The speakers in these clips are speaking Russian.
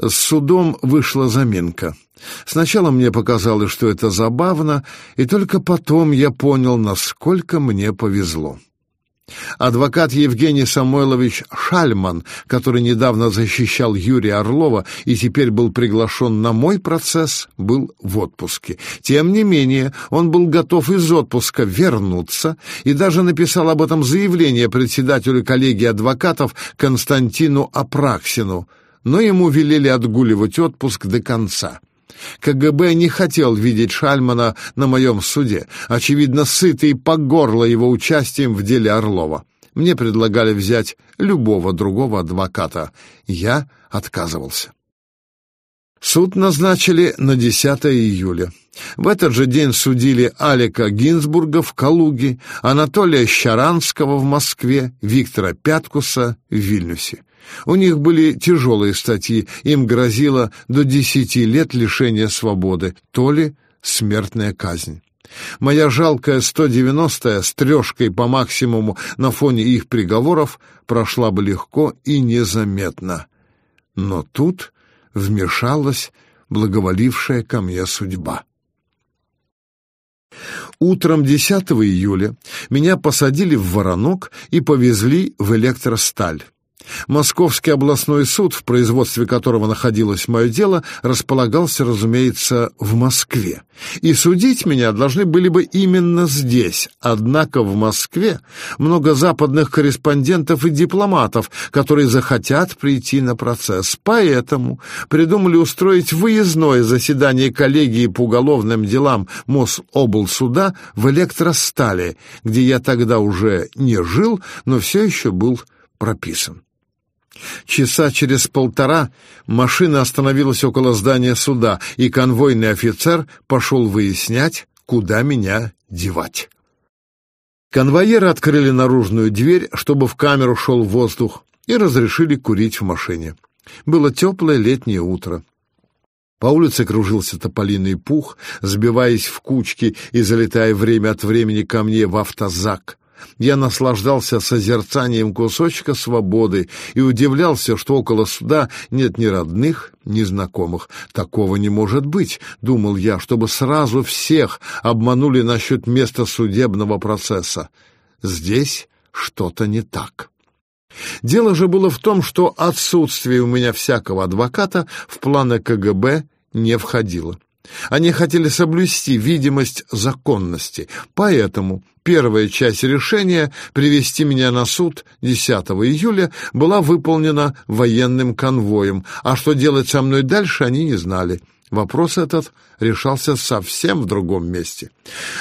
С судом вышла заминка. Сначала мне показалось, что это забавно, и только потом я понял, насколько мне повезло. Адвокат Евгений Самойлович Шальман, который недавно защищал Юрия Орлова и теперь был приглашен на мой процесс, был в отпуске. Тем не менее, он был готов из отпуска вернуться и даже написал об этом заявление председателю коллегии адвокатов Константину Апраксину, но ему велели отгуливать отпуск до конца. КГБ не хотел видеть Шальмана на моем суде, очевидно, сытый по горло его участием в деле Орлова. Мне предлагали взять любого другого адвоката. Я отказывался. Суд назначили на 10 июля. В этот же день судили Алика Гинзбурга в Калуге, Анатолия Щаранского в Москве, Виктора Пяткуса в Вильнюсе. У них были тяжелые статьи, им грозило до десяти лет лишения свободы, то ли смертная казнь. Моя жалкая 190-я с трешкой по максимуму на фоне их приговоров прошла бы легко и незаметно. Но тут вмешалась благоволившая ко мне судьба. Утром 10 июля меня посадили в воронок и повезли в электросталь. Московский областной суд, в производстве которого находилось мое дело, располагался, разумеется, в Москве. И судить меня должны были бы именно здесь. Однако в Москве много западных корреспондентов и дипломатов, которые захотят прийти на процесс. Поэтому придумали устроить выездное заседание коллегии по уголовным делам Мособлсуда в Электростале, где я тогда уже не жил, но все еще был прописан. Часа через полтора машина остановилась около здания суда, и конвойный офицер пошел выяснять, куда меня девать. Конвоиры открыли наружную дверь, чтобы в камеру шел воздух, и разрешили курить в машине. Было теплое летнее утро. По улице кружился тополиный пух, сбиваясь в кучки и залетая время от времени ко мне в автозак. Я наслаждался созерцанием кусочка свободы и удивлялся, что около суда нет ни родных, ни знакомых. Такого не может быть, думал я, чтобы сразу всех обманули насчет места судебного процесса. Здесь что-то не так. Дело же было в том, что отсутствие у меня всякого адвоката в планы КГБ не входило. Они хотели соблюсти видимость законности, поэтому первая часть решения привести меня на суд 10 июля была выполнена военным конвоем, а что делать со мной дальше они не знали. Вопрос этот решался совсем в другом месте.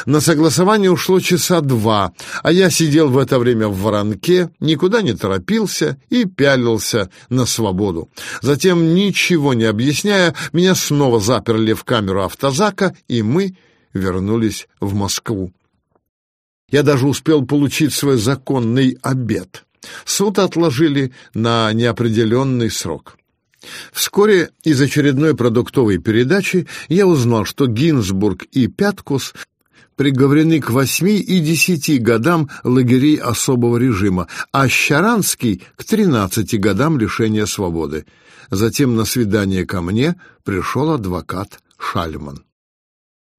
На согласование ушло часа два, а я сидел в это время в воронке, никуда не торопился и пялился на свободу. Затем, ничего не объясняя, меня снова заперли в камеру автозака, и мы вернулись в Москву. Я даже успел получить свой законный обед. Суд отложили на неопределенный срок. Вскоре из очередной продуктовой передачи я узнал, что Гинзбург и Пяткус приговорены к восьми и десяти годам лагерей особого режима, а Щаранский — к тринадцати годам лишения свободы. Затем на свидание ко мне пришел адвокат Шальман.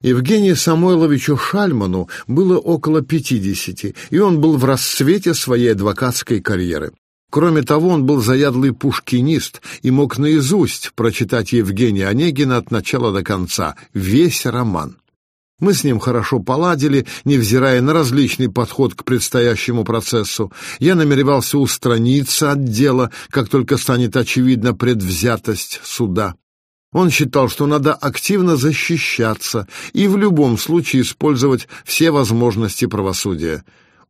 Евгению Самойловичу Шальману было около пятидесяти, и он был в расцвете своей адвокатской карьеры. Кроме того, он был заядлый пушкинист и мог наизусть прочитать Евгения Онегина от начала до конца, весь роман. Мы с ним хорошо поладили, невзирая на различный подход к предстоящему процессу. Я намеревался устраниться от дела, как только станет очевидна предвзятость суда. Он считал, что надо активно защищаться и в любом случае использовать все возможности правосудия.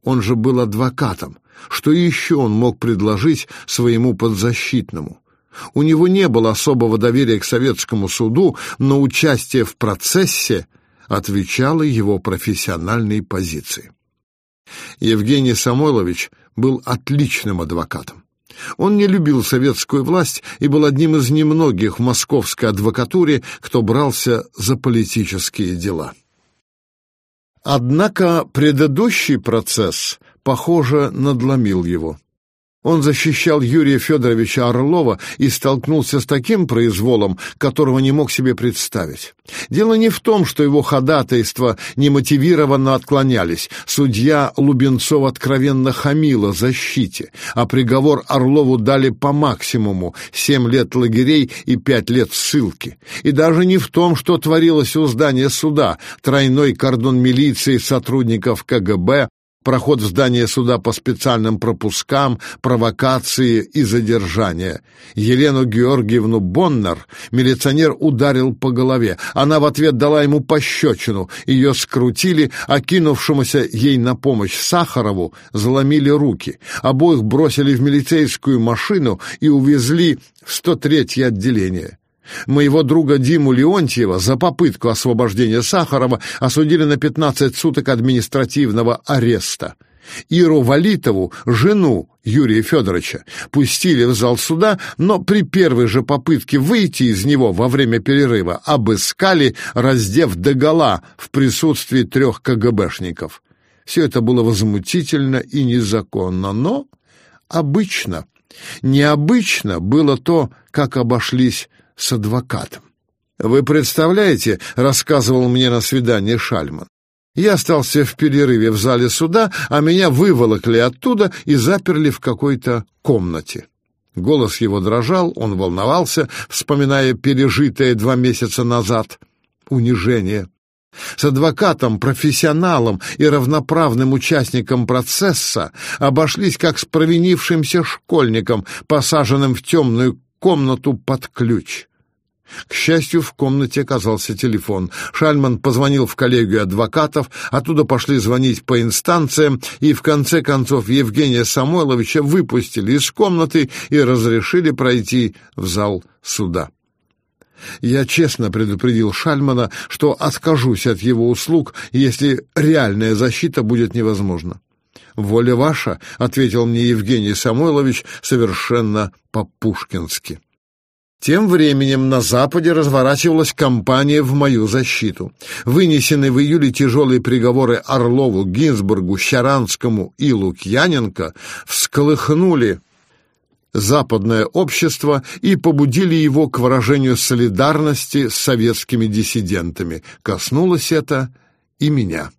Он же был адвокатом. Что еще он мог предложить своему подзащитному? У него не было особого доверия к советскому суду, но участие в процессе отвечало его профессиональной позиции. Евгений Самойлович был отличным адвокатом. Он не любил советскую власть и был одним из немногих в московской адвокатуре, кто брался за политические дела. Однако предыдущий процесс, похоже, надломил его. Он защищал Юрия Федоровича Орлова и столкнулся с таким произволом, которого не мог себе представить. Дело не в том, что его ходатайства немотивированно отклонялись. Судья Лубенцов откровенно хамила защите, а приговор Орлову дали по максимуму — семь лет лагерей и пять лет ссылки. И даже не в том, что творилось у здания суда, тройной кордон милиции сотрудников КГБ, проход в здание суда по специальным пропускам, провокации и задержания. Елену Георгиевну Боннер милиционер ударил по голове. Она в ответ дала ему пощечину. Ее скрутили, а кинувшемуся ей на помощь Сахарову заломили руки. Обоих бросили в милицейскую машину и увезли в 103-е отделение. Моего друга Диму Леонтьева за попытку освобождения Сахарова осудили на 15 суток административного ареста. Иру Валитову, жену Юрия Федоровича, пустили в зал суда, но при первой же попытке выйти из него во время перерыва обыскали, раздев догола в присутствии трех КГБшников. Все это было возмутительно и незаконно, но обычно. Необычно было то, как обошлись с адвокатом. «Вы представляете», — рассказывал мне на свидании Шальман, я остался в перерыве в зале суда, а меня выволокли оттуда и заперли в какой-то комнате. Голос его дрожал, он волновался, вспоминая пережитое два месяца назад унижение. С адвокатом, профессионалом и равноправным участником процесса обошлись как с провинившимся школьником, посаженным в темную комнату под ключ. К счастью, в комнате оказался телефон. Шальман позвонил в коллегию адвокатов, оттуда пошли звонить по инстанциям, и в конце концов Евгения Самойловича выпустили из комнаты и разрешили пройти в зал суда. Я честно предупредил Шальмана, что откажусь от его услуг, если реальная защита будет невозможна. «Воля ваша», — ответил мне Евгений Самойлович совершенно по-пушкински. Тем временем на Западе разворачивалась кампания в мою защиту. Вынесенные в июле тяжелые приговоры Орлову, Гинзбургу, Щаранскому и Лукьяненко всколыхнули западное общество и побудили его к выражению солидарности с советскими диссидентами. Коснулось это и меня.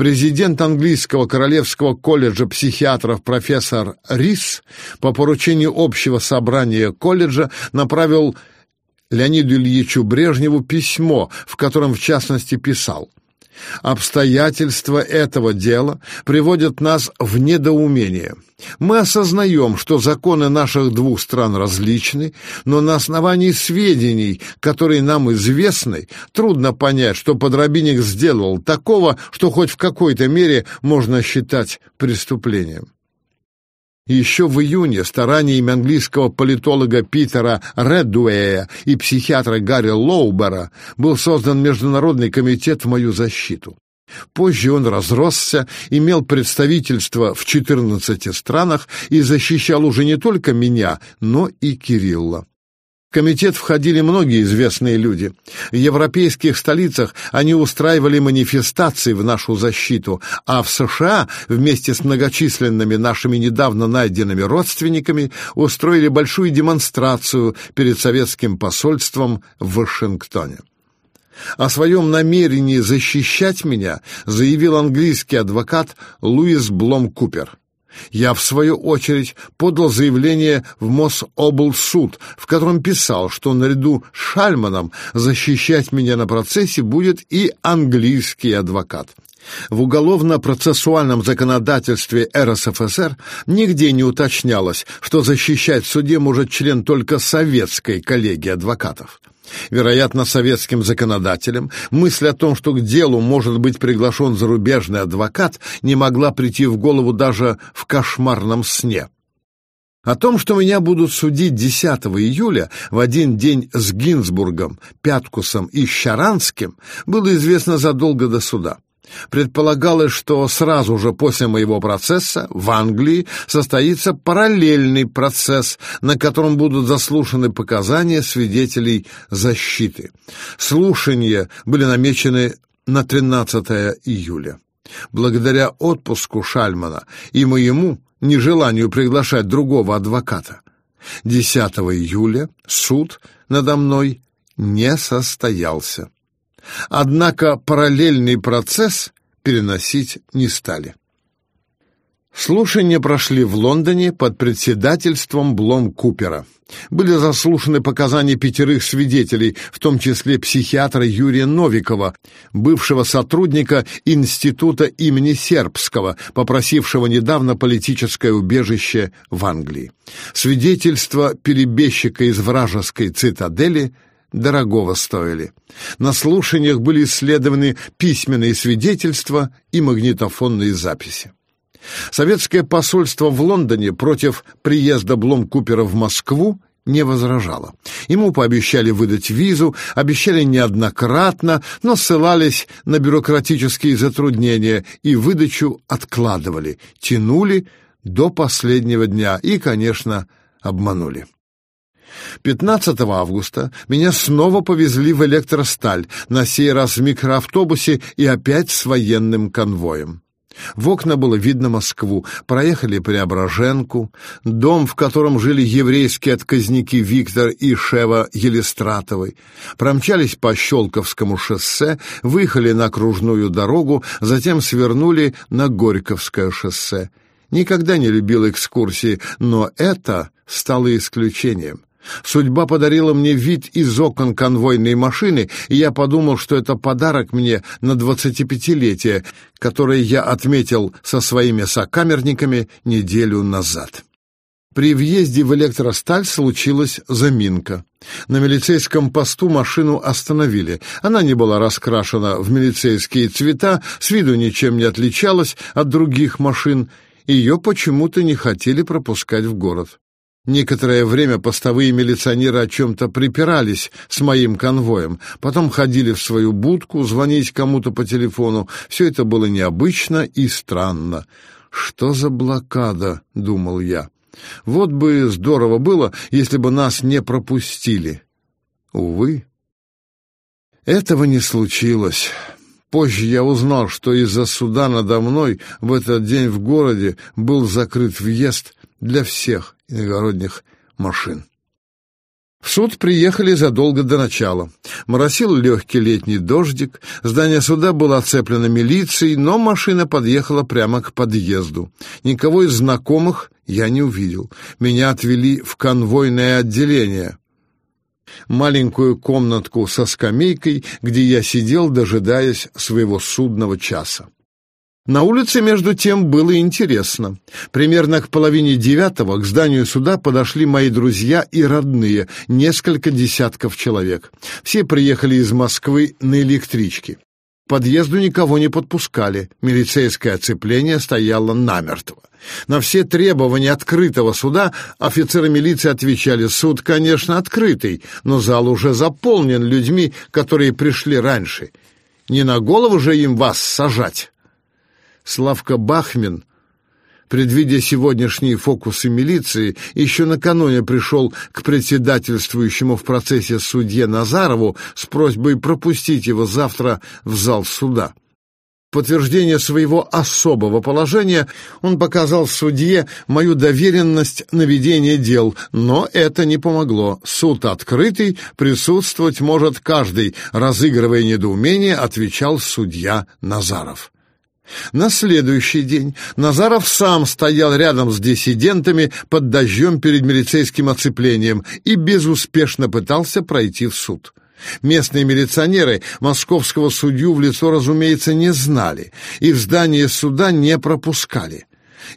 Президент английского королевского колледжа психиатров профессор Рис по поручению общего собрания колледжа направил Леониду Ильичу Брежневу письмо, в котором в частности писал Обстоятельства этого дела приводят нас в недоумение. Мы осознаем, что законы наших двух стран различны, но на основании сведений, которые нам известны, трудно понять, что Подробинник сделал такого, что хоть в какой-то мере можно считать преступлением. Еще в июне стараниями английского политолога Питера Редуэя и психиатра Гарри Лоубера был создан Международный комитет в мою защиту. Позже он разросся, имел представительство в 14 странах и защищал уже не только меня, но и Кирилла. В комитет входили многие известные люди. В европейских столицах они устраивали манифестации в нашу защиту, а в США вместе с многочисленными нашими недавно найденными родственниками устроили большую демонстрацию перед советским посольством в Вашингтоне. О своем намерении защищать меня заявил английский адвокат Луис Блом Купер. Я, в свою очередь, подал заявление в Мособлсуд, в котором писал, что наряду с Шальманом защищать меня на процессе будет и английский адвокат. В уголовно-процессуальном законодательстве РСФСР нигде не уточнялось, что защищать в суде может член только советской коллегии адвокатов. Вероятно, советским законодателям мысль о том, что к делу может быть приглашен зарубежный адвокат, не могла прийти в голову даже в кошмарном сне. О том, что меня будут судить 10 июля в один день с Гинзбургом, Пяткусом и Щаранским, было известно задолго до суда. Предполагалось, что сразу же после моего процесса в Англии состоится параллельный процесс, на котором будут заслушаны показания свидетелей защиты. Слушания были намечены на 13 июля. Благодаря отпуску Шальмана и моему нежеланию приглашать другого адвоката. 10 июля суд надо мной не состоялся. Однако параллельный процесс переносить не стали. Слушания прошли в Лондоне под председательством Блом Купера. Были заслушаны показания пятерых свидетелей, в том числе психиатра Юрия Новикова, бывшего сотрудника Института имени Сербского, попросившего недавно политическое убежище в Англии. Свидетельства перебежчика из вражеской цитадели дорогого стоили. На слушаниях были исследованы письменные свидетельства и магнитофонные записи. Советское посольство в Лондоне против приезда Блом-Купера в Москву не возражало. Ему пообещали выдать визу, обещали неоднократно, но ссылались на бюрократические затруднения и выдачу откладывали, тянули до последнего дня и, конечно, обманули. 15 августа меня снова повезли в электросталь, на сей раз в микроавтобусе и опять с военным конвоем. В окна было видно Москву, проехали Преображенку, дом, в котором жили еврейские отказники Виктор и Шева Елистратовой, промчались по Щелковскому шоссе, выехали на окружную дорогу, затем свернули на Горьковское шоссе. Никогда не любил экскурсии, но это стало исключением. Судьба подарила мне вид из окон конвойной машины, и я подумал, что это подарок мне на двадцатипятилетие, которое я отметил со своими сокамерниками неделю назад. При въезде в электросталь случилась заминка. На милицейском посту машину остановили. Она не была раскрашена в милицейские цвета, с виду ничем не отличалась от других машин. Ее почему-то не хотели пропускать в город. Некоторое время постовые милиционеры о чем-то припирались с моим конвоем, потом ходили в свою будку, звонить кому-то по телефону. Все это было необычно и странно. «Что за блокада?» — думал я. «Вот бы здорово было, если бы нас не пропустили». Увы, этого не случилось. Позже я узнал, что из-за суда надо мной в этот день в городе был закрыт въезд для всех иногородних машин. В суд приехали задолго до начала. Моросил легкий летний дождик, здание суда было оцеплено милицией, но машина подъехала прямо к подъезду. Никого из знакомых я не увидел. Меня отвели в конвойное отделение. Маленькую комнатку со скамейкой, где я сидел, дожидаясь своего судного часа. На улице, между тем, было интересно. Примерно к половине девятого к зданию суда подошли мои друзья и родные, несколько десятков человек. Все приехали из Москвы на электричке. К подъезду никого не подпускали, милицейское оцепление стояло намертво. На все требования открытого суда офицеры милиции отвечали, суд, конечно, открытый, но зал уже заполнен людьми, которые пришли раньше. Не на голову же им вас сажать. Славка Бахмин, предвидя сегодняшние фокусы милиции, еще накануне пришел к председательствующему в процессе судье Назарову с просьбой пропустить его завтра в зал суда. Подтверждение своего особого положения он показал судье мою доверенность на ведение дел, но это не помогло. Суд открытый, присутствовать может каждый, разыгрывая недоумение, отвечал судья Назаров. На следующий день Назаров сам стоял рядом с диссидентами под дождем перед милицейским оцеплением и безуспешно пытался пройти в суд. Местные милиционеры московского судью в лицо, разумеется, не знали и в здание суда не пропускали.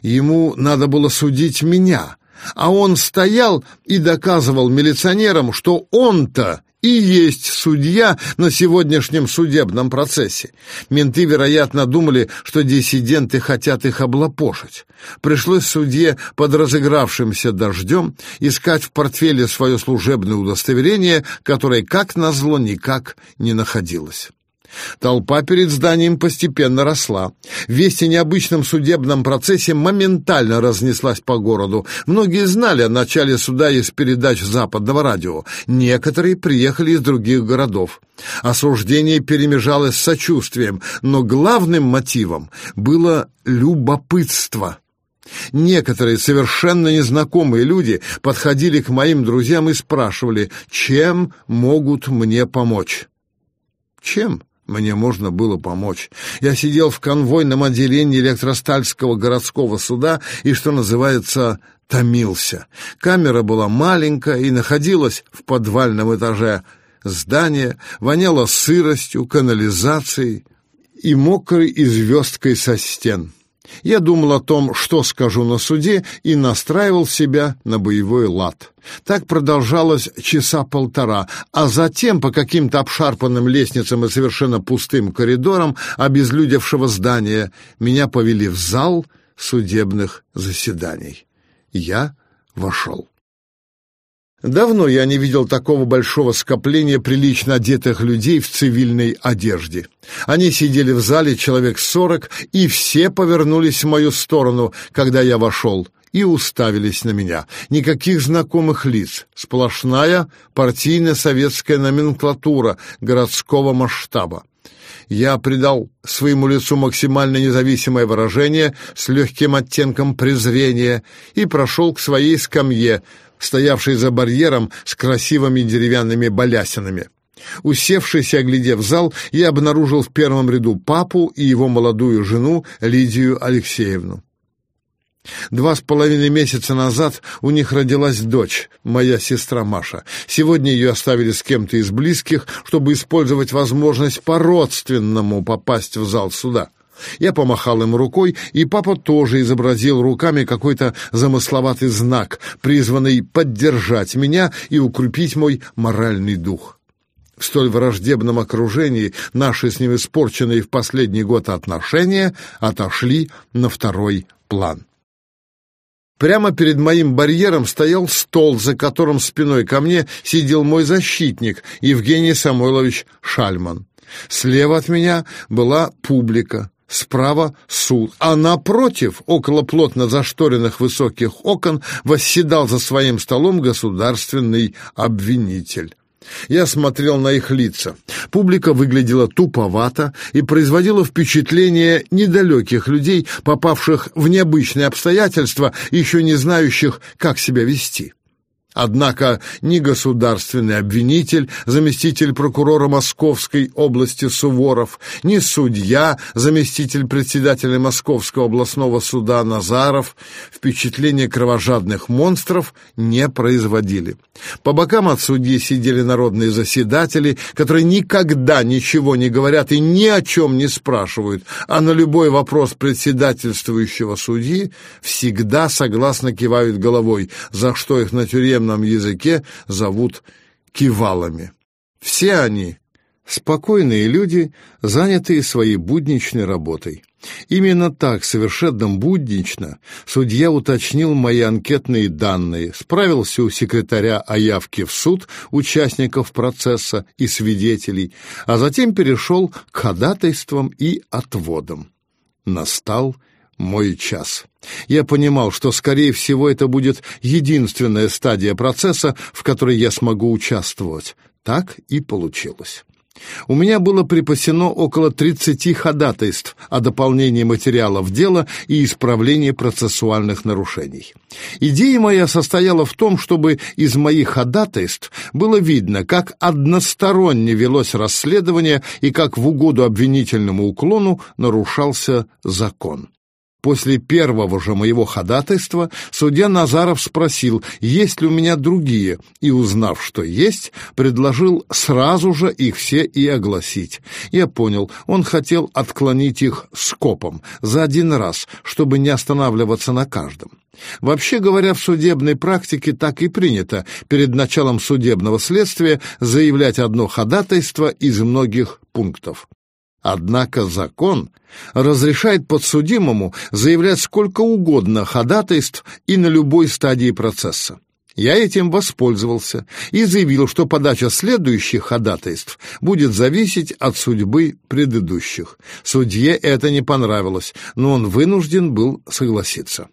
Ему надо было судить меня, а он стоял и доказывал милиционерам, что он-то и есть судья на сегодняшнем судебном процессе. Менты, вероятно, думали, что диссиденты хотят их облапошить. Пришлось судье под разыгравшимся дождем искать в портфеле свое служебное удостоверение, которое, как назло, никак не находилось. Толпа перед зданием постепенно росла. Весть о необычном судебном процессе моментально разнеслась по городу. Многие знали о начале суда из передач западного радио. Некоторые приехали из других городов. Осуждение перемежалось с сочувствием, но главным мотивом было любопытство. Некоторые совершенно незнакомые люди подходили к моим друзьям и спрашивали, чем могут мне помочь. Чем? Мне можно было помочь. Я сидел в конвойном отделении электростальского городского суда и, что называется, томился. Камера была маленькая и находилась в подвальном этаже здания, воняло сыростью, канализацией и мокрой известкой со стен. Я думал о том, что скажу на суде, и настраивал себя на боевой лад. Так продолжалось часа полтора, а затем по каким-то обшарпанным лестницам и совершенно пустым коридорам обезлюдевшего здания меня повели в зал судебных заседаний. Я вошел. Давно я не видел такого большого скопления прилично одетых людей в цивильной одежде. Они сидели в зале человек сорок, и все повернулись в мою сторону, когда я вошел, и уставились на меня. Никаких знакомых лиц, сплошная партийно-советская номенклатура городского масштаба. Я придал своему лицу максимально независимое выражение с легким оттенком презрения и прошел к своей скамье, стоявший за барьером с красивыми деревянными балясинами. Усевшись и оглядев зал, я обнаружил в первом ряду папу и его молодую жену Лидию Алексеевну. Два с половиной месяца назад у них родилась дочь, моя сестра Маша. Сегодня ее оставили с кем-то из близких, чтобы использовать возможность по-родственному попасть в зал суда. Я помахал им рукой, и папа тоже изобразил руками какой-то замысловатый знак, призванный поддержать меня и укрепить мой моральный дух. В столь враждебном окружении наши с ним испорченные в последний год отношения отошли на второй план. Прямо перед моим барьером стоял стол, за которым спиной ко мне сидел мой защитник Евгений Самойлович Шальман. Слева от меня была публика, Справа суд, а напротив, около плотно зашторенных высоких окон, восседал за своим столом государственный обвинитель. Я смотрел на их лица. Публика выглядела туповато и производила впечатление недалеких людей, попавших в необычные обстоятельства, еще не знающих, как себя вести. Однако ни государственный обвинитель, заместитель прокурора Московской области Суворов, ни судья, заместитель председателя Московского областного суда Назаров впечатление кровожадных монстров не производили. По бокам от судьи сидели народные заседатели, которые никогда ничего не говорят и ни о чем не спрашивают, а на любой вопрос председательствующего судьи всегда согласно кивают головой, за что их на тюремном туземном языке зовут кивалами. Все они спокойные люди, занятые своей будничной работой. Именно так, совершенно буднично, судья уточнил мои анкетные данные, справился у секретаря о явке в суд участников процесса и свидетелей, а затем перешел к ходатайствам и отводам. Настал мой час. Я понимал, что, скорее всего, это будет единственная стадия процесса, в которой я смогу участвовать. Так и получилось. У меня было припасено около 30 ходатайств о дополнении материалов дела и исправлении процессуальных нарушений. Идея моя состояла в том, чтобы из моих ходатайств было видно, как односторонне велось расследование и как в угоду обвинительному уклону нарушался закон. После первого же моего ходатайства судья Назаров спросил, есть ли у меня другие, и, узнав, что есть, предложил сразу же их все и огласить. Я понял, он хотел отклонить их скопом, за один раз, чтобы не останавливаться на каждом. Вообще говоря, в судебной практике так и принято перед началом судебного следствия заявлять одно ходатайство из многих пунктов. Однако закон разрешает подсудимому заявлять сколько угодно ходатайств и на любой стадии процесса. Я этим воспользовался и заявил, что подача следующих ходатайств будет зависеть от судьбы предыдущих. Судье это не понравилось, но он вынужден был согласиться.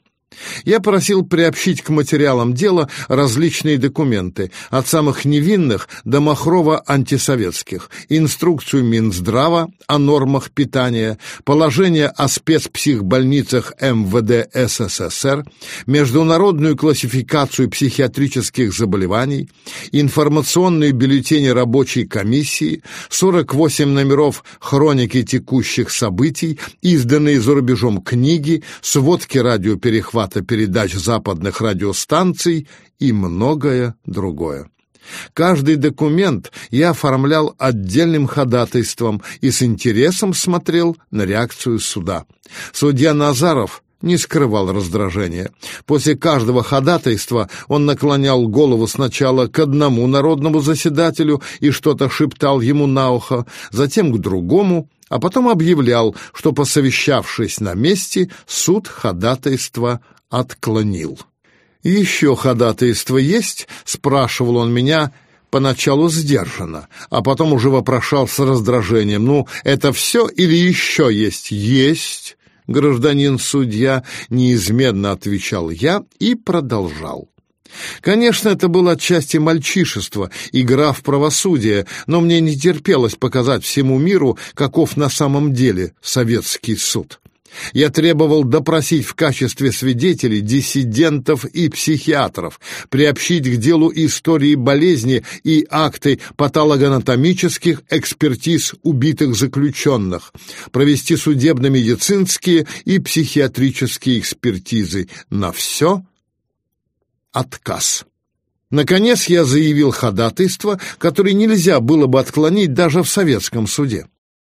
Я просил приобщить к материалам дела различные документы, от самых невинных до махрово-антисоветских, инструкцию Минздрава о нормах питания, положение о спецпсихбольницах МВД СССР, международную классификацию психиатрических заболеваний, информационные бюллетени рабочей комиссии, 48 номеров хроники текущих событий, изданные за рубежом книги, сводки радиоперехвата, захвата передач западных радиостанций и многое другое. Каждый документ я оформлял отдельным ходатайством и с интересом смотрел на реакцию суда. Судья Назаров не скрывал раздражения. После каждого ходатайства он наклонял голову сначала к одному народному заседателю и что-то шептал ему на ухо, затем к другому, а потом объявлял, что, посовещавшись на месте, суд ходатайство отклонил. «Еще ходатайство есть?» — спрашивал он меня, поначалу сдержанно, а потом уже вопрошал с раздражением. «Ну, это все или еще есть?» «Есть!» — гражданин-судья неизменно отвечал я и продолжал. Конечно, это было отчасти мальчишество, игра в правосудие, но мне не терпелось показать всему миру, каков на самом деле советский суд. Я требовал допросить в качестве свидетелей диссидентов и психиатров, приобщить к делу истории болезни и акты патологоанатомических экспертиз убитых заключенных, провести судебно-медицинские и психиатрические экспертизы. На все отказ. Наконец я заявил ходатайство, которое нельзя было бы отклонить даже в советском суде.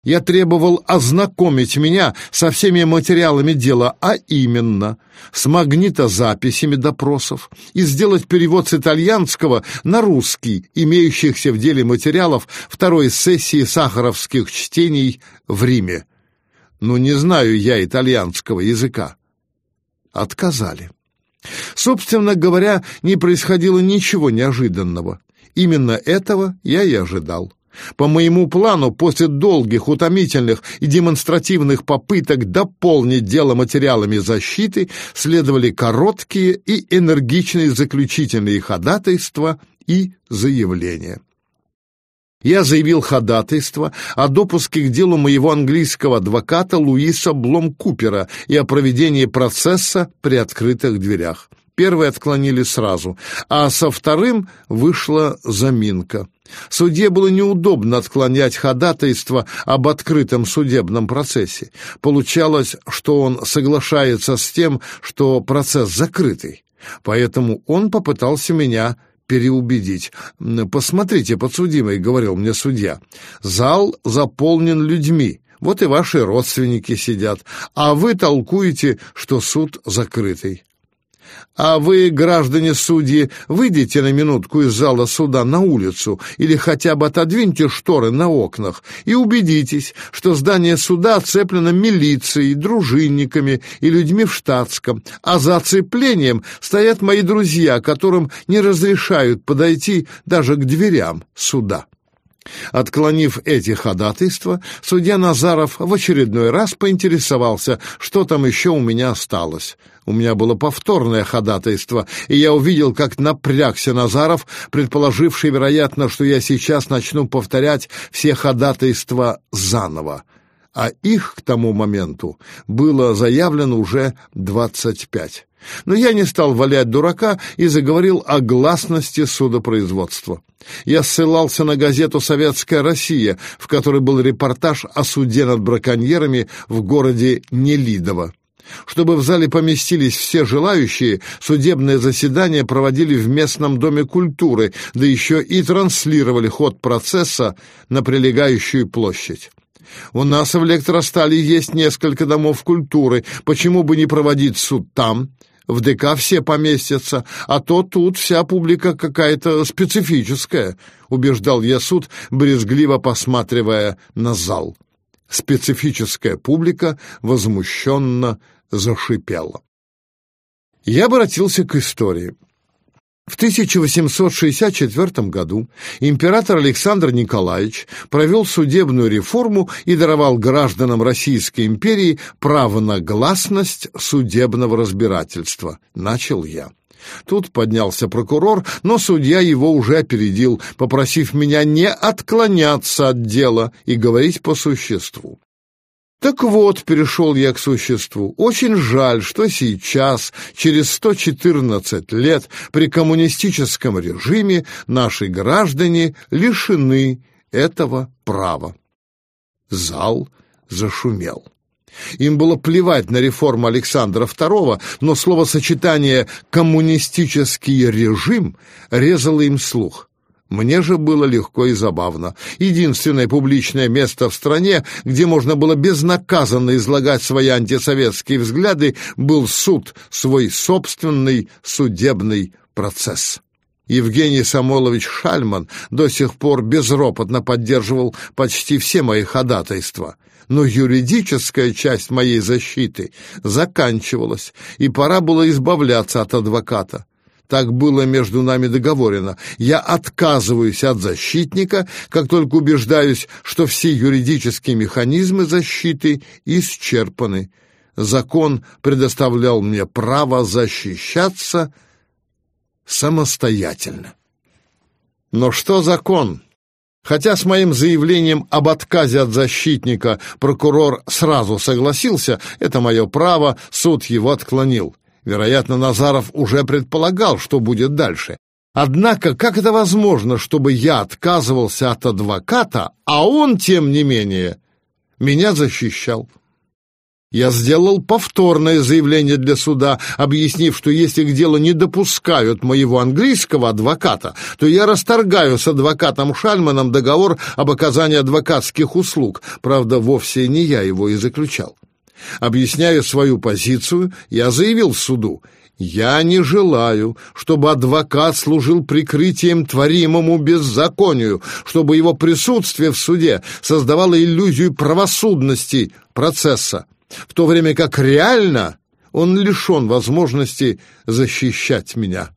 Я требовал ознакомить меня со всеми материалами дела, а именно с магнитозаписями допросов и сделать перевод с итальянского на русский, имеющихся в деле материалов второй сессии сахаровских чтений в Риме. Ну, не знаю я итальянского языка. Отказали. Собственно говоря, не происходило ничего неожиданного. Именно этого я и ожидал. По моему плану, после долгих, утомительных и демонстративных попыток дополнить дело материалами защиты, следовали короткие и энергичные заключительные ходатайства и заявления. Я заявил ходатайство о допуске к делу моего английского адвоката Луиса Блом-Купера и о проведении процесса при открытых дверях. Первый отклонили сразу, а со вторым вышла заминка. Судье было неудобно отклонять ходатайство об открытом судебном процессе. Получалось, что он соглашается с тем, что процесс закрытый. Поэтому он попытался меня переубедить. «Посмотрите, подсудимый», — говорил мне судья, — «зал заполнен людьми, вот и ваши родственники сидят, а вы толкуете, что суд закрытый. А вы, граждане судьи, выйдите на минутку из зала суда на улицу или хотя бы отодвиньте шторы на окнах и убедитесь, что здание суда оцеплено милицией, дружинниками и людьми в штатском, а за оцеплением стоят мои друзья, которым не разрешают подойти даже к дверям суда. Отклонив эти ходатайства, судья Назаров в очередной раз поинтересовался, что там еще у меня осталось. У меня было повторное ходатайство, и я увидел, как напрягся Назаров, предположивший, вероятно, что я сейчас начну повторять все ходатайства заново. А их к тому моменту было заявлено уже двадцать пять. Но я не стал валять дурака и заговорил о гласности судопроизводства. Я ссылался на газету «Советская Россия», в которой был репортаж о суде над браконьерами в городе Нелидово. Чтобы в зале поместились все желающие, судебное заседание проводили в местном доме культуры, да еще и транслировали ход процесса на прилегающую площадь. У нас в Электростале есть несколько домов культуры, почему бы не проводить суд там? В ДК все поместятся, а то тут вся публика какая-то специфическая, убеждал я суд, брезгливо посматривая на зал. Специфическая публика возмущенно зашипела. Я обратился к истории. В 1864 году император Александр Николаевич провел судебную реформу и даровал гражданам Российской империи право на гласность судебного разбирательства. Начал я. Тут поднялся прокурор, но судья его уже опередил, попросив меня не отклоняться от дела и говорить по существу. Так вот, перешел я к существу. Очень жаль, что сейчас, через 114 лет, при коммунистическом режиме наши граждане лишены этого права. Зал зашумел. Им было плевать на реформу Александра II, но словосочетание «коммунистический режим» резало им слух. Мне же было легко и забавно. Единственное публичное место в стране, где можно было безнаказанно излагать свои антисоветские взгляды, был суд, свой собственный судебный процесс. Евгений Самойлович Шальман до сих пор безропотно поддерживал почти все мои ходатайства. Но юридическая часть моей защиты заканчивалась, и пора было избавляться от адвоката. Так было между нами договорено. Я отказываюсь от защитника, как только убеждаюсь, что все юридические механизмы защиты исчерпаны. Закон предоставлял мне право защищаться самостоятельно. Но что закон? Хотя с моим заявлением об отказе от защитника прокурор сразу согласился, это мое право, суд его отклонил. Вероятно, Назаров уже предполагал, что будет дальше. Однако, как это возможно, чтобы я отказывался от адвоката, а он, тем не менее, меня защищал? Я сделал повторное заявление для суда, объяснив, что если к делу не допускают моего английского адвоката, то я расторгаю с адвокатом Шальманом договор об оказании адвокатских услуг. Правда, вовсе не я его и заключал. Объясняя свою позицию, я заявил суду, я не желаю, чтобы адвокат служил прикрытием творимому беззаконию, чтобы его присутствие в суде создавало иллюзию правосудности процесса, в то время как реально он лишен возможности защищать меня.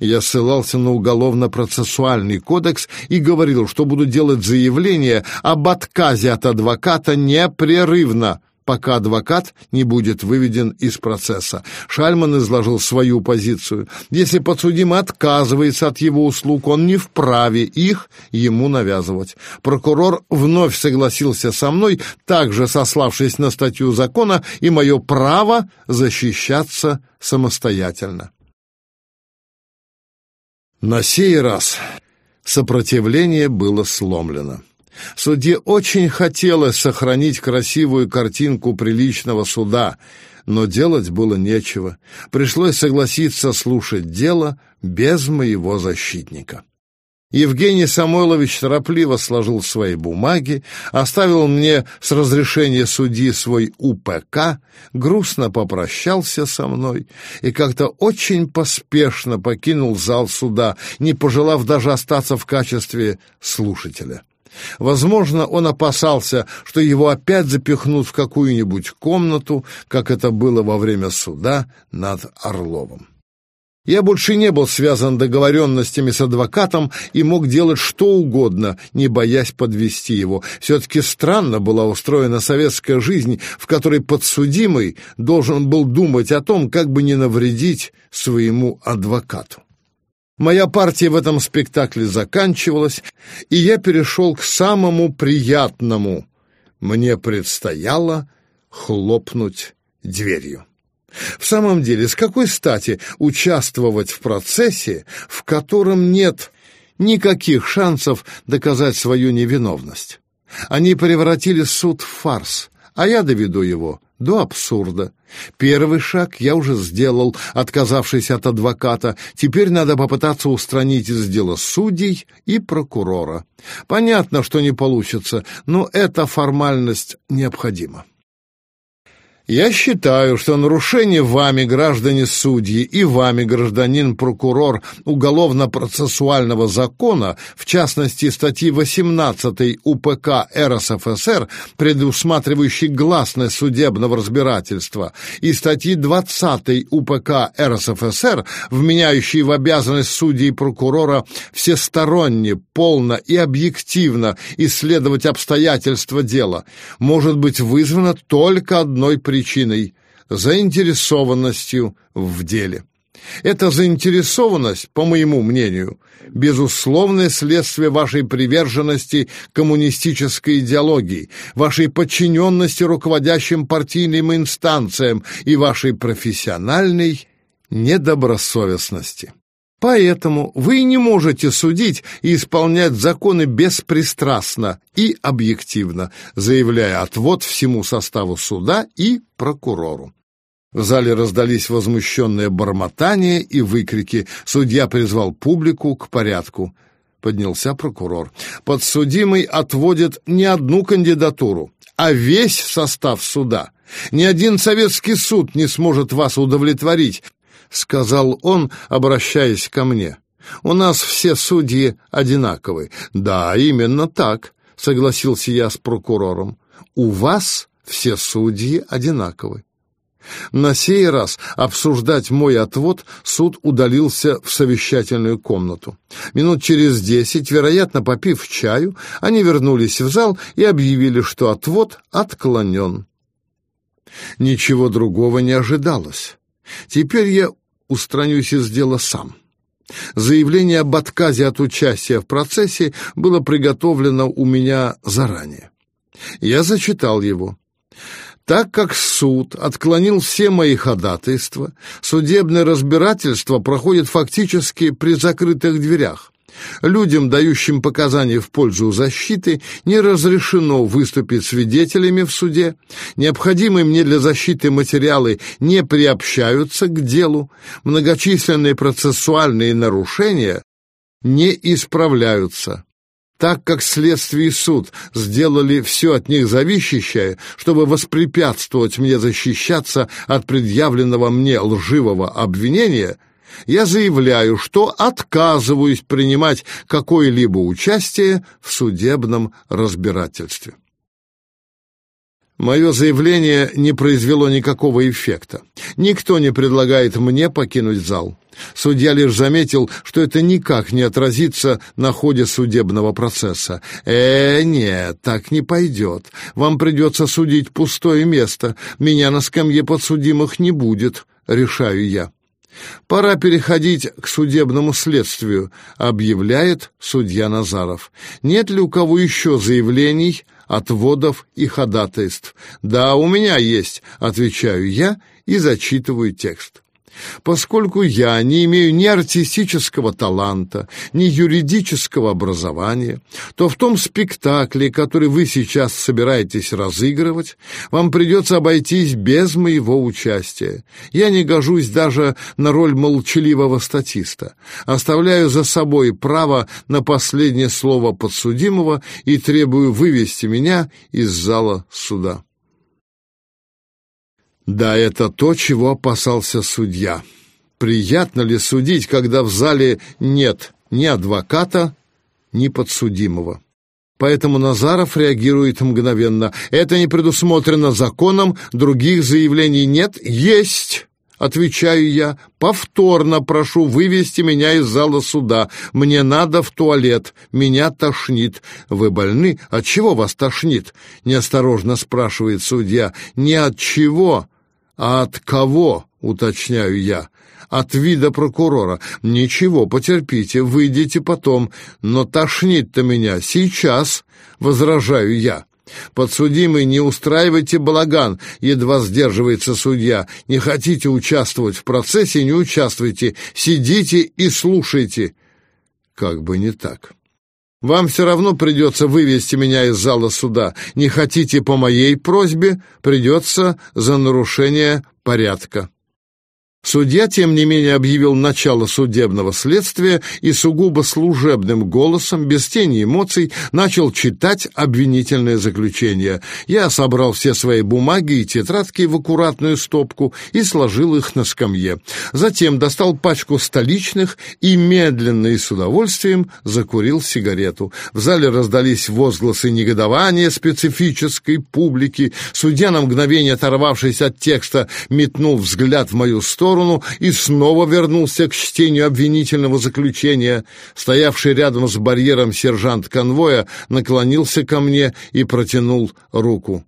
Я ссылался на уголовно-процессуальный кодекс и говорил, что буду делать заявление об отказе от адвоката непрерывно, пока адвокат не будет выведен из процесса. Шальман изложил свою позицию. Если подсудимый отказывается от его услуг, он не вправе их ему навязывать. Прокурор вновь согласился со мной, также сославшись на статью закона и мое право защищаться самостоятельно. На сей раз сопротивление было сломлено. Судье очень хотелось сохранить красивую картинку приличного суда, но делать было нечего. Пришлось согласиться слушать дело без моего защитника. Евгений Самойлович торопливо сложил свои бумаги, оставил мне с разрешения судьи свой УПК, грустно попрощался со мной и как-то очень поспешно покинул зал суда, не пожелав даже остаться в качестве слушателя. Возможно, он опасался, что его опять запихнут в какую-нибудь комнату, как это было во время суда над Орловым. Я больше не был связан договоренностями с адвокатом и мог делать что угодно, не боясь подвести его. Все-таки странно была устроена советская жизнь, в которой подсудимый должен был думать о том, как бы не навредить своему адвокату. Моя партия в этом спектакле заканчивалась, и я перешел к самому приятному. Мне предстояло хлопнуть дверью. В самом деле, с какой стати участвовать в процессе, в котором нет никаких шансов доказать свою невиновность? Они превратили суд в фарс, а я доведу его до абсурда. Первый шаг я уже сделал, отказавшись от адвоката. Теперь надо попытаться устранить из дела судей и прокурора. Понятно, что не получится, но эта формальность необходима. Я считаю, что нарушение вами, граждане судьи, и вами, гражданин прокурор уголовно-процессуального закона, в частности статьи 18 УПК РСФСР, предусматривающей гласность судебного разбирательства, и статьи 20 УПК РСФСР, вменяющие в обязанность судьи и прокурора всесторонне, полно и объективно исследовать обстоятельства дела, может быть вызвано только одной причиной причиной – заинтересованностью в деле. Эта заинтересованность, по моему мнению, безусловное следствие вашей приверженности коммунистической идеологии, вашей подчиненности руководящим партийным инстанциям и вашей профессиональной недобросовестности. Поэтому вы не можете судить и исполнять законы беспристрастно и объективно, заявляя отвод всему составу суда и прокурору. В зале раздались возмущенные бормотания и выкрики. Судья призвал публику к порядку. Поднялся прокурор. Подсудимый отводит не одну кандидатуру, а весь состав суда. Ни один советский суд не сможет вас удовлетворить, — сказал он, обращаясь ко мне. «У нас все судьи одинаковы». «Да, именно так», — согласился я с прокурором. «У вас все судьи одинаковы». На сей раз обсуждать мой отвод суд удалился в совещательную комнату. Минут через десять, вероятно, попив чаю, они вернулись в зал и объявили, что отвод отклонен. Ничего другого не ожидалось. Теперь я устранюсь из дела сам. Заявление об отказе от участия в процессе было приготовлено у меня заранее. Я зачитал его. Так как суд отклонил все мои ходатайства, судебное разбирательство проходит фактически при закрытых дверях. Людям, дающим показания в пользу защиты, не разрешено выступить свидетелями в суде. Необходимые мне для защиты материалы не приобщаются к делу. Многочисленные процессуальные нарушения не исправляются так как следствие и суд сделали все от них зависящее, чтобы воспрепятствовать мне защищаться от предъявленного мне лживого обвинения – я заявляю, что отказываюсь принимать какое-либо участие в судебном разбирательстве. Мое заявление не произвело никакого эффекта. Никто не предлагает мне покинуть зал. Судья лишь заметил, что это никак не отразится на ходе судебного процесса. «Э, нет, так не пойдет. Вам придется судить пустое место. Меня на скамье подсудимых не будет», — решаю я. Пора переходить к судебному следствию, объявляет судья Назаров. Нет ли у кого еще заявлений, отводов и ходатайств? Да, у меня есть, отвечаю я и зачитываю текст. Поскольку я не имею ни артистического таланта, ни юридического образования, то в том спектакле, который вы сейчас собираетесь разыгрывать, вам придется обойтись без моего участия. Я не гожусь даже на роль молчаливого статиста. Оставляю за собой право на последнее слово подсудимого и требую вывести меня из зала суда. Да, это то, чего опасался судья. Приятно ли судить, когда в зале нет ни адвоката, ни подсудимого? Поэтому Назаров реагирует мгновенно. Это не предусмотрено законом, других заявлений нет. Есть! Отвечаю я, повторно прошу вывести меня из зала суда. Мне надо в туалет, меня тошнит. Вы больны? От чего вас тошнит? Неосторожно спрашивает судья. Не от чего, «А от кого?» — уточняю я. «От вида прокурора. Ничего, потерпите, выйдите потом. Но тошнит-то меня сейчас», — возражаю я. «Подсудимый, не устраивайте балаган», — едва сдерживается судья. «Не хотите участвовать в процессе, не участвуйте. Сидите и слушайте». Как бы не так. Вам все равно придется вывести меня из зала суда. Не хотите по моей просьбе, придется за нарушение порядка. Судья, тем не менее, объявил начало судебного следствия и сугубо служебным голосом, без тени эмоций, начал читать обвинительное заключение. Я собрал все свои бумаги и тетрадки в аккуратную стопку и сложил их на скамье. Затем достал пачку столичных и медленно и с удовольствием закурил сигарету. В зале раздались возгласы негодования специфической публики. Судья, на мгновение оторвавшись от текста, метнул взгляд в мою сторону, сторону и снова вернулся к чтению обвинительного заключения. Стоявший рядом с барьером сержант конвоя наклонился ко мне и протянул руку.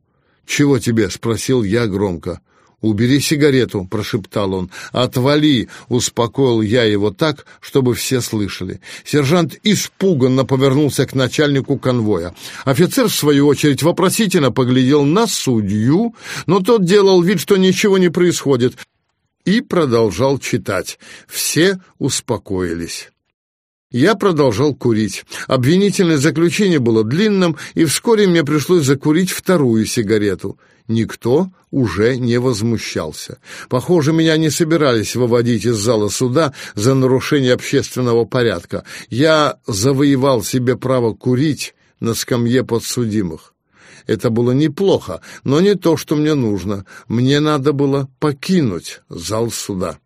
«Чего тебе?» — спросил я громко. «Убери сигарету», — прошептал он. «Отвали!» — успокоил я его так, чтобы все слышали. Сержант испуганно повернулся к начальнику конвоя. Офицер, в свою очередь, вопросительно поглядел на судью, но тот делал вид, что ничего не происходит и продолжал читать. Все успокоились. Я продолжал курить. Обвинительное заключение было длинным, и вскоре мне пришлось закурить вторую сигарету. Никто уже не возмущался. Похоже, меня не собирались выводить из зала суда за нарушение общественного порядка. Я завоевал себе право курить на скамье подсудимых. Это было неплохо, но не то, что мне нужно. Мне надо было покинуть зал суда.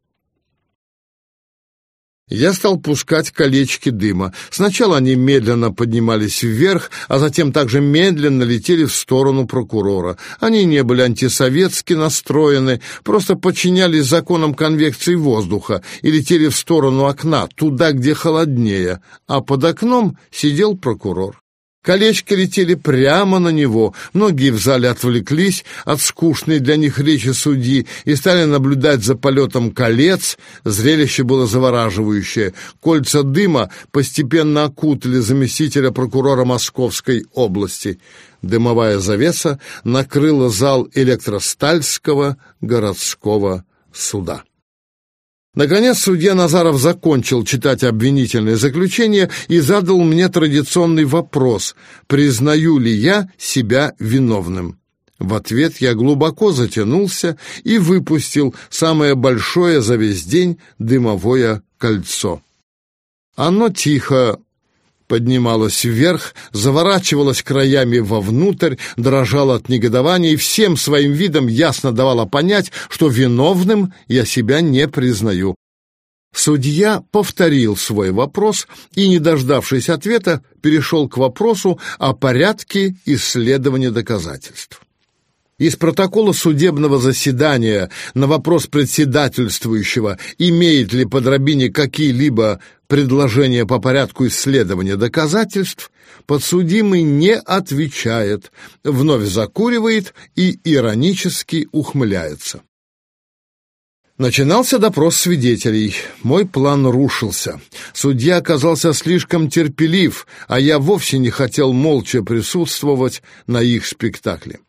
Я стал пускать колечки дыма. Сначала они медленно поднимались вверх, а затем также медленно летели в сторону прокурора. Они не были антисоветски настроены, просто подчинялись законам конвекции воздуха и летели в сторону окна, туда, где холоднее, а под окном сидел прокурор. Колечки летели прямо на него. Многие в зале отвлеклись от скучной для них речи судьи и стали наблюдать за полетом колец. Зрелище было завораживающее. Кольца дыма постепенно окутали заместителя прокурора Московской области. Дымовая завеса накрыла зал Электростальского городского суда. Наконец судья Назаров закончил читать обвинительное заключение и задал мне традиционный вопрос, признаю ли я себя виновным. В ответ я глубоко затянулся и выпустил самое большое за весь день дымовое кольцо. Оно тихо поднималась вверх, заворачивалась краями вовнутрь, дрожала от негодования и всем своим видом ясно давала понять, что виновным я себя не признаю. Судья повторил свой вопрос и, не дождавшись ответа, перешел к вопросу о порядке исследования доказательств. Из протокола судебного заседания на вопрос председательствующего, имеет ли подробине какие-либо предложения по порядку исследования доказательств, подсудимый не отвечает, вновь закуривает и иронически ухмыляется. Начинался допрос свидетелей. Мой план рушился. Судья оказался слишком терпелив, а я вовсе не хотел молча присутствовать на их спектакле.